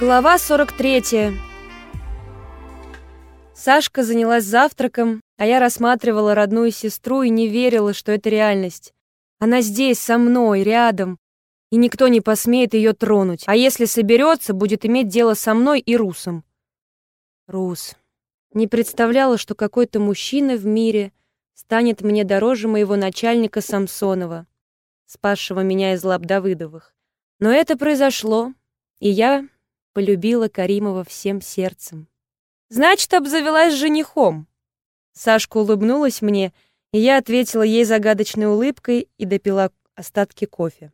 Глава 43. Сашка занялась завтраком, а я рассматривала родную сестру и не верила, что это реальность. Она здесь, со мной, рядом, и никто не посмеет ее тронуть. А если соберется, будет иметь дело со мной и Русом. Рус. Не представляла, что какой-то мужчина в мире станет мне дороже моего начальника Самсонова, спасшего меня из лап Давыдовых. Но это произошло, и я полюбила Каримова всем сердцем. «Значит, обзавелась женихом!» Сашка улыбнулась мне, и я ответила ей загадочной улыбкой и допила остатки кофе.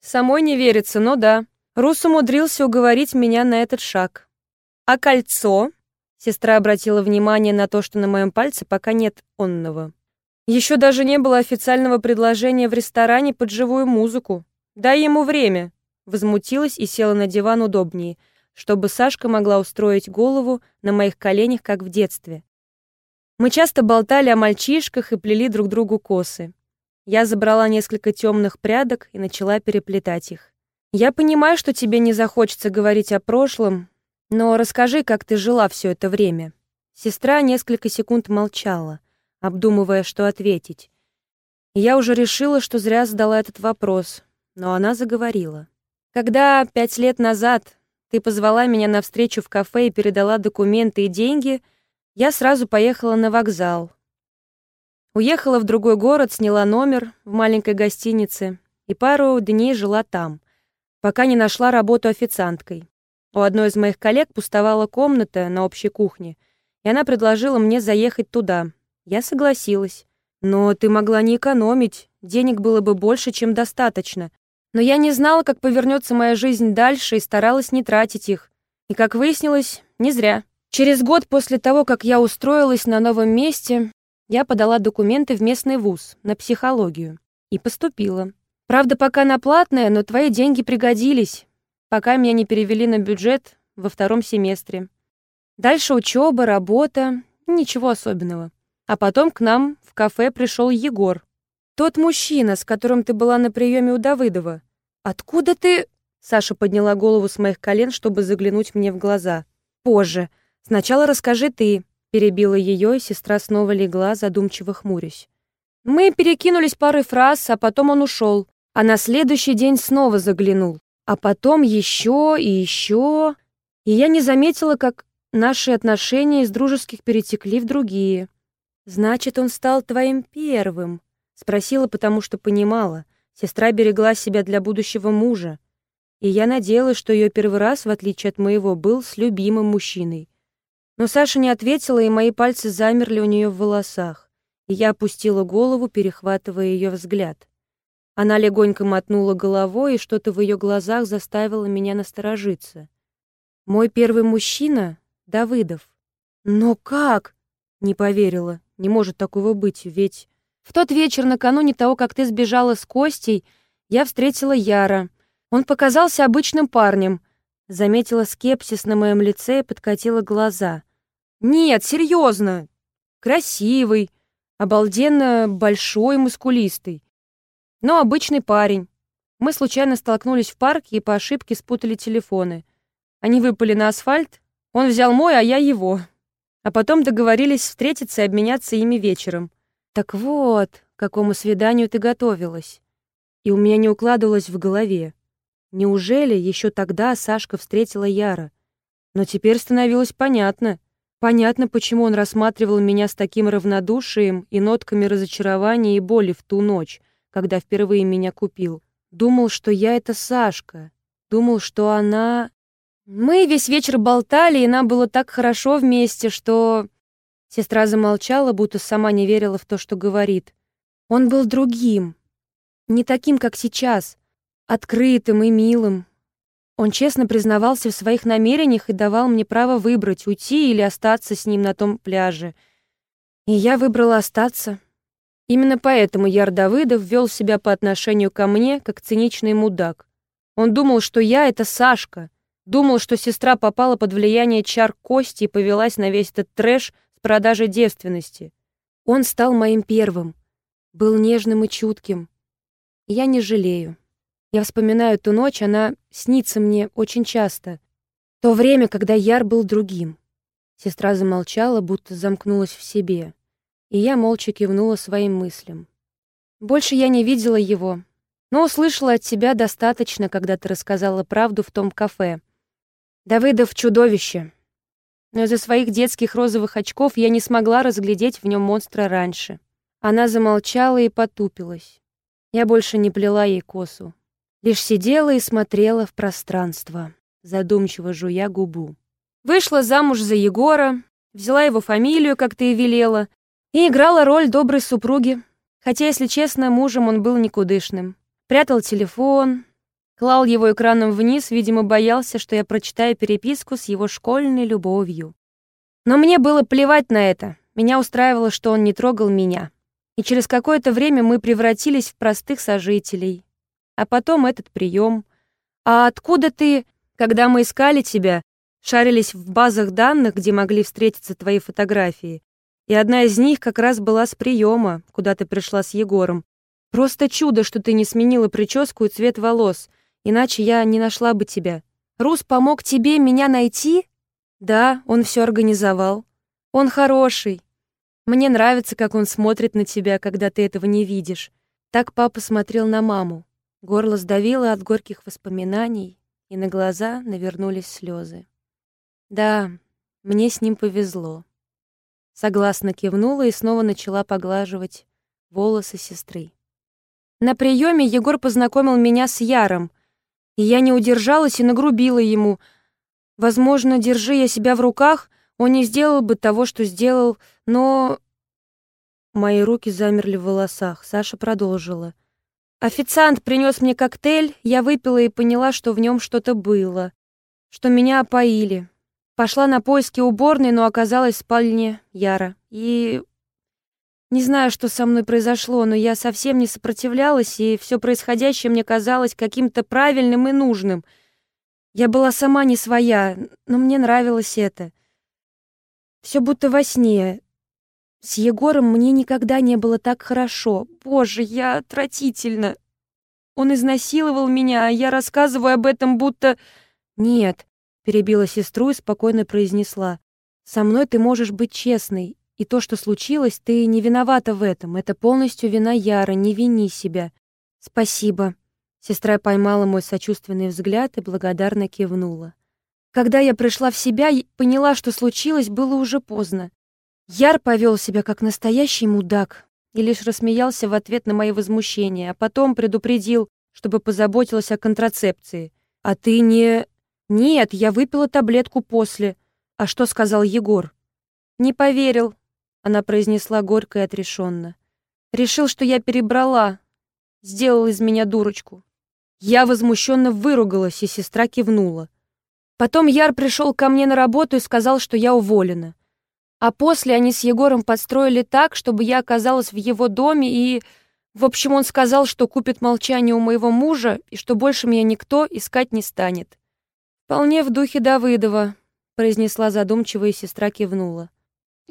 Самой не верится, но да. Рус умудрился уговорить меня на этот шаг. «А кольцо?» Сестра обратила внимание на то, что на моем пальце пока нет онного. Еще даже не было официального предложения в ресторане под живую музыку. Дай ему время. Возмутилась и села на диван удобнее — чтобы Сашка могла устроить голову на моих коленях, как в детстве. Мы часто болтали о мальчишках и плели друг другу косы. Я забрала несколько темных прядок и начала переплетать их. «Я понимаю, что тебе не захочется говорить о прошлом, но расскажи, как ты жила все это время». Сестра несколько секунд молчала, обдумывая, что ответить. Я уже решила, что зря задала этот вопрос, но она заговорила. Когда пять лет назад ты позвала меня на встречу в кафе и передала документы и деньги. Я сразу поехала на вокзал. Уехала в другой город, сняла номер в маленькой гостинице и пару дней жила там, пока не нашла работу официанткой. У одной из моих коллег пустовала комната на общей кухне, и она предложила мне заехать туда. Я согласилась. Но ты могла не экономить, денег было бы больше, чем достаточно. Но я не знала, как повернется моя жизнь дальше и старалась не тратить их. И, как выяснилось, не зря. Через год после того, как я устроилась на новом месте, я подала документы в местный вуз на психологию и поступила. Правда, пока на платное, но твои деньги пригодились, пока меня не перевели на бюджет во втором семестре. Дальше учеба, работа, ничего особенного. А потом к нам в кафе пришел Егор. Тот мужчина, с которым ты была на приеме у Давыдова. Откуда ты...» Саша подняла голову с моих колен, чтобы заглянуть мне в глаза. «Позже. Сначала расскажи ты», — перебила ее, и сестра снова легла, задумчиво хмурясь. Мы перекинулись парой фраз, а потом он ушел. А на следующий день снова заглянул. А потом еще и еще. И я не заметила, как наши отношения из дружеских перетекли в другие. «Значит, он стал твоим первым», Спросила, потому что понимала. Сестра берегла себя для будущего мужа. И я надеялась, что ее первый раз, в отличие от моего, был с любимым мужчиной. Но Саша не ответила, и мои пальцы замерли у нее в волосах. И я опустила голову, перехватывая ее взгляд. Она легонько мотнула головой, и что-то в ее глазах заставило меня насторожиться. «Мой первый мужчина — Давыдов». «Но как?» — не поверила. «Не может такого быть, ведь...» В тот вечер, накануне того, как ты сбежала с Костей, я встретила Яра. Он показался обычным парнем. Заметила скепсис на моем лице и подкатила глаза. «Нет, серьезно. Красивый, обалденно большой, мускулистый. Но обычный парень. Мы случайно столкнулись в парке и по ошибке спутали телефоны. Они выпали на асфальт, он взял мой, а я его. А потом договорились встретиться и обменяться ими вечером. Так вот, к какому свиданию ты готовилась. И у меня не укладывалось в голове. Неужели еще тогда Сашка встретила Яра? Но теперь становилось понятно. Понятно, почему он рассматривал меня с таким равнодушием и нотками разочарования и боли в ту ночь, когда впервые меня купил. Думал, что я — это Сашка. Думал, что она... Мы весь вечер болтали, и нам было так хорошо вместе, что... Сестра замолчала, будто сама не верила в то, что говорит. Он был другим, не таким, как сейчас, открытым и милым. Он честно признавался в своих намерениях и давал мне право выбрать, уйти или остаться с ним на том пляже. И я выбрала остаться. Именно поэтому Яр Давыдов вел себя по отношению ко мне, как циничный мудак. Он думал, что я — это Сашка. Думал, что сестра попала под влияние чар Кости и повелась на весь этот трэш продажи девственности. Он стал моим первым, был нежным и чутким. Я не жалею. Я вспоминаю ту ночь, она снится мне очень часто. То время, когда Яр был другим. Сестра замолчала, будто замкнулась в себе, и я молча кивнула своим мыслям. Больше я не видела его, но услышала от тебя достаточно, когда ты рассказала правду в том кафе. Давыдов — чудовище. Но из-за своих детских розовых очков я не смогла разглядеть в нем монстра раньше. Она замолчала и потупилась. Я больше не плела ей косу. Лишь сидела и смотрела в пространство, задумчиво жуя губу. Вышла замуж за Егора, взяла его фамилию, как ты и велела, и играла роль доброй супруги, хотя, если честно, мужем он был никудышным. Прятал телефон, клал его экраном вниз, видимо, боялся, что я прочитаю переписку с его школьной любовью. Но мне было плевать на это. Меня устраивало, что он не трогал меня и через какое-то время мы превратились в простых сожителей. А потом этот прием. А откуда ты, когда мы искали тебя, шарились в базах данных, где могли встретиться твои фотографии? И одна из них как раз была с приема, куда ты пришла с Егором. Просто чудо, что ты не сменила прическу и цвет волос, иначе я не нашла бы тебя. Рус помог тебе меня найти? Да, он все организовал. Он хороший, мне нравится, как он смотрит на тебя, когда ты этого не видишь. Так папа смотрел на маму. Горло сдавило от горьких воспоминаний, и на глаза навернулись слезы. Да, мне с ним повезло. Согласно кивнула и снова начала поглаживать волосы сестры. На приеме Егор познакомил меня с Яром, я не удержалась и нагрубила ему. Возможно, держи я себя в руках, он не сделал бы того, что сделал, но... Мои руки замерли в волосах. Саша продолжила. Официант принес мне коктейль, я выпила и поняла, что в нем что-то было, что меня опоили. Пошла на поиски уборной, но оказалась в спальне Яра. И не знаю, что со мной произошло, но я совсем не сопротивлялась, и все происходящее мне казалось каким-то правильным и нужным. Я была сама не своя, но мне нравилось это. Все будто во сне. С Егором мне никогда не было так хорошо. Боже, я отвратительно. Он изнасиловал меня, а я рассказываю об этом будто... Нет, перебила сестру и спокойно произнесла. Со мной ты можешь быть честной, и то, что случилось, ты не виновата в этом. Это полностью вина Яра, не вини себя. Спасибо. Сестра поймала мой сочувственный взгляд и благодарно кивнула. Когда я пришла в себя и поняла, что случилось, было уже поздно. Яр повел себя как настоящий мудак и лишь рассмеялся в ответ на мои возмущения, а потом предупредил, чтобы позаботилась о контрацепции. «А ты не...» «Нет, я выпила таблетку после». «А что сказал Егор?» «Не поверил», — она произнесла горько и отрешенно. «Решил, что я перебрала. Сделал из меня дурочку». Я возмущенно выругалась, и сестра кивнула. Потом Яр пришел ко мне на работу и сказал, что я уволена. А после они с Егором подстроили так, чтобы я оказалась в его доме и... В общем, он сказал, что купит молчание у моего мужа и что больше меня никто искать не станет. «Вполне в духе Давыдова», — произнесла задумчиво и сестра кивнула.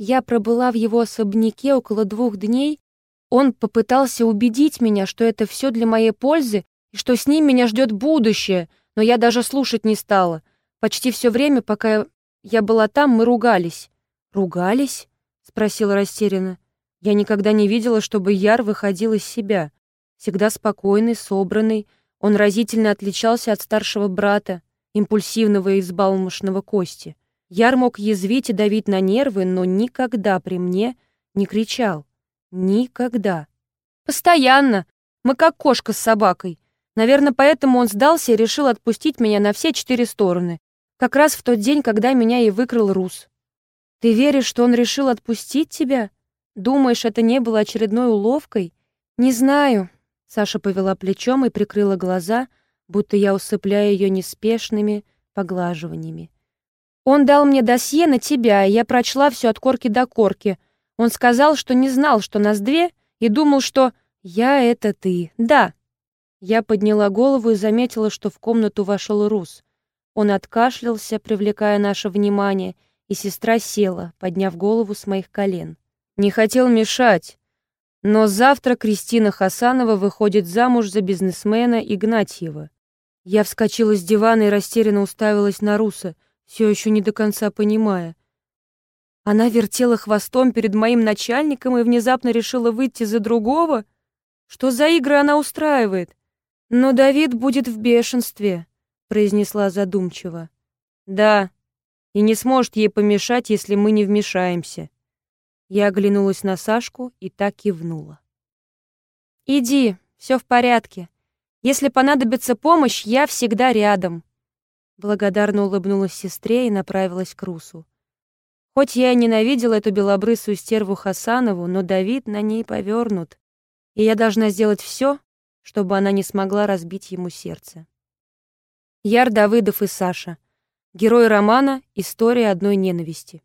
Я пробыла в его особняке около двух дней. Он попытался убедить меня, что это все для моей пользы и что с ним меня ждет будущее, но я даже слушать не стала. Почти все время, пока я была там, мы ругались. «Ругались?» — спросила растерянно. Я никогда не видела, чтобы Яр выходил из себя. Всегда спокойный, собранный. Он разительно отличался от старшего брата, импульсивного и взбалмошного Кости. Яр мог язвить и давить на нервы, но никогда при мне не кричал. Никогда. Постоянно. Мы как кошка с собакой. Наверное, поэтому он сдался и решил отпустить меня на все четыре стороны. Как раз в тот день, когда меня и выкрал Рус. Ты веришь, что он решил отпустить тебя? Думаешь, это не было очередной уловкой? Не знаю. Саша повела плечом и прикрыла глаза, будто я усыпляю ее неспешными поглаживаниями. Он дал мне досье на тебя, и я прочла все от корки до корки. Он сказал, что не знал, что нас две, и думал, что я — это ты. Да. Я подняла голову и заметила, что в комнату вошел Рус. Он откашлялся, привлекая наше внимание, и сестра села, подняв голову с моих колен. Не хотел мешать, но завтра Кристина Хасанова выходит замуж за бизнесмена Игнатьева. Я вскочила с дивана и растерянно уставилась на Руса. Все еще не до конца понимая. Она вертела хвостом перед моим начальником и внезапно решила выйти за другого? Что за игры она устраивает? Но Давид будет в бешенстве, произнесла задумчиво. Да, и не сможет ей помешать, если мы не вмешаемся. Я оглянулась на Сашку и так кивнула. «Иди, все в порядке. Если понадобится помощь, я всегда рядом». Благодарно улыбнулась сестре и направилась к Русу. Хоть я и ненавидела эту белобрысую стерву Хасанову, но Давид на ней повернут, и я должна сделать все, чтобы она не смогла разбить ему сердце. Яр Давыдов и Саша. Герой романа «История одной ненависти».